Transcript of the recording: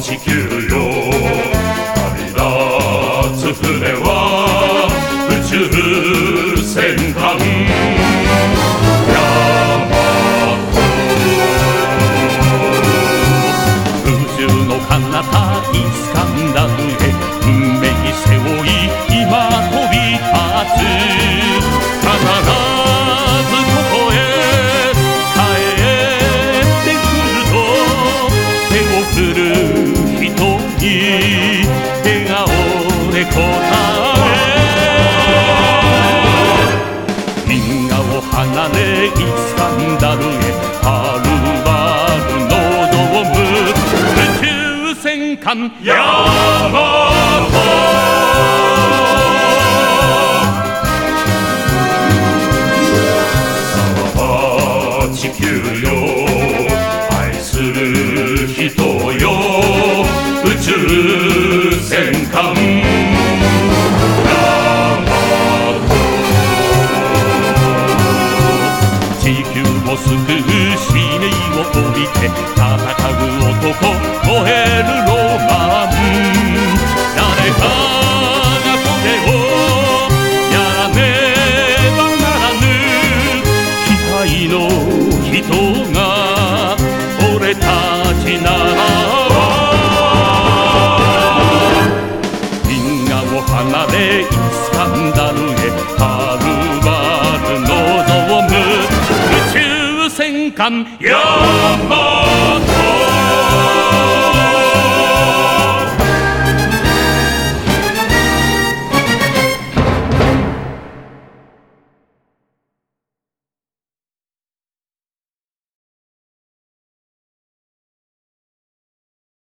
地球よ。旅立つ船は宇宙戦艦彼方に掴んだへ運命に背負い今飛び立つ。必ずここへ帰ってくると手を振る。え銀河を離れイスカンダルへはるばるのドーム宇宙戦艦ヤマト地球よ愛する人よ宇宙。救う使命を置いて戦う男燃えるロマン誰かがこれをやらねばならぬ期待の人が俺たちなら銀河を離れイスカンダルへ 감 연못